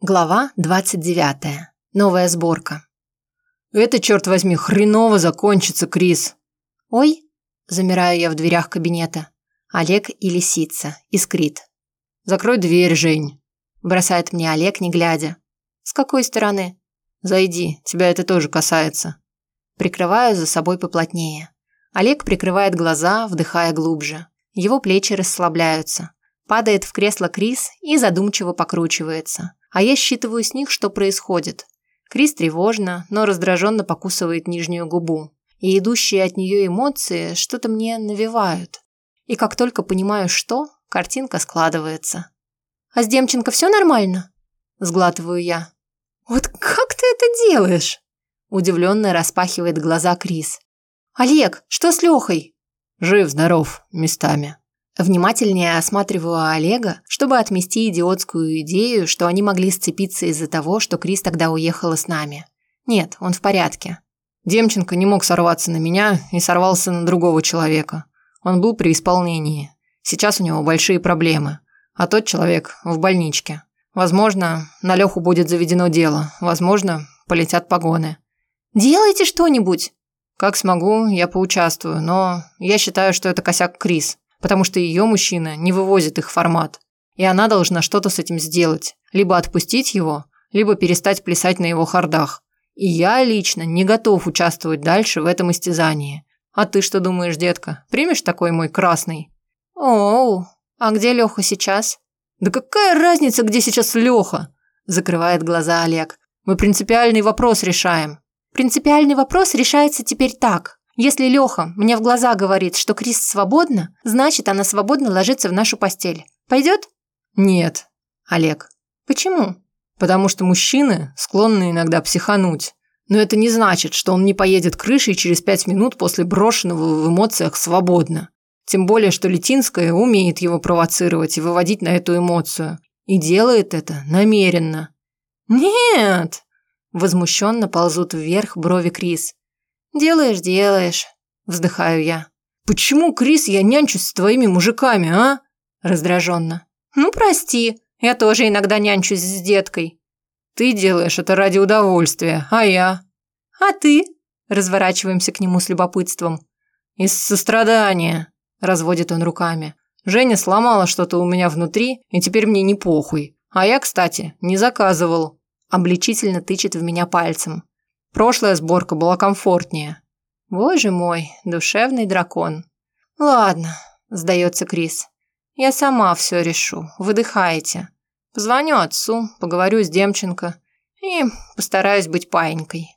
Глава 29. Новая сборка. «Это, черт возьми, хреново закончится, Крис!» «Ой!» – замираю я в дверях кабинета. Олег и лисица. Искрит. «Закрой дверь, Жень!» – бросает мне Олег, не глядя. «С какой стороны?» «Зайди, тебя это тоже касается». Прикрываю за собой поплотнее. Олег прикрывает глаза, вдыхая глубже. Его плечи расслабляются. Падает в кресло Крис и задумчиво покручивается а я считываю с них, что происходит. Крис тревожно, но раздраженно покусывает нижнюю губу, и идущие от нее эмоции что-то мне навевают. И как только понимаю, что, картинка складывается. «А с Демченко все нормально?» – сглатываю я. «Вот как ты это делаешь?» – удивленно распахивает глаза Крис. «Олег, что с Лехой?» «Жив-здоров, местами», Внимательнее осматриваю Олега, чтобы отмести идиотскую идею, что они могли сцепиться из-за того, что Крис тогда уехала с нами. Нет, он в порядке. Демченко не мог сорваться на меня и сорвался на другого человека. Он был при исполнении. Сейчас у него большие проблемы. А тот человек в больничке. Возможно, на Леху будет заведено дело. Возможно, полетят погоны. «Делайте что-нибудь!» «Как смогу, я поучаствую, но я считаю, что это косяк Крис потому что ее мужчина не вывозит их формат. И она должна что-то с этим сделать. Либо отпустить его, либо перестать плясать на его хардах. И я лично не готов участвовать дальше в этом истязании. А ты что думаешь, детка? Примешь такой мой красный? Оу, а где Леха сейчас? Да какая разница, где сейчас Леха? Закрывает глаза Олег. Мы принципиальный вопрос решаем. Принципиальный вопрос решается теперь так. Если Леха мне в глаза говорит, что Крис свободна, значит, она свободно ложится в нашу постель. Пойдет? Нет, Олег. Почему? Потому что мужчины склонны иногда психануть. Но это не значит, что он не поедет крышей через пять минут после брошенного в эмоциях свободно. Тем более, что Летинская умеет его провоцировать и выводить на эту эмоцию. И делает это намеренно. «Нет!» Возмущенно ползут вверх брови Крис. «Делаешь, делаешь», – вздыхаю я. «Почему, Крис, я нянчусь с твоими мужиками, а?» Раздраженно. «Ну, прости, я тоже иногда нянчусь с деткой». «Ты делаешь это ради удовольствия, а я?» «А ты?» Разворачиваемся к нему с любопытством. «Из сострадания», – разводит он руками. «Женя сломала что-то у меня внутри, и теперь мне не похуй. А я, кстати, не заказывал». Обличительно тычет в меня пальцем. Прошлая сборка была комфортнее. Боже мой, душевный дракон. Ладно, сдается Крис. Я сама все решу. Выдыхаете. Позвоню отцу, поговорю с Демченко и постараюсь быть паинькой.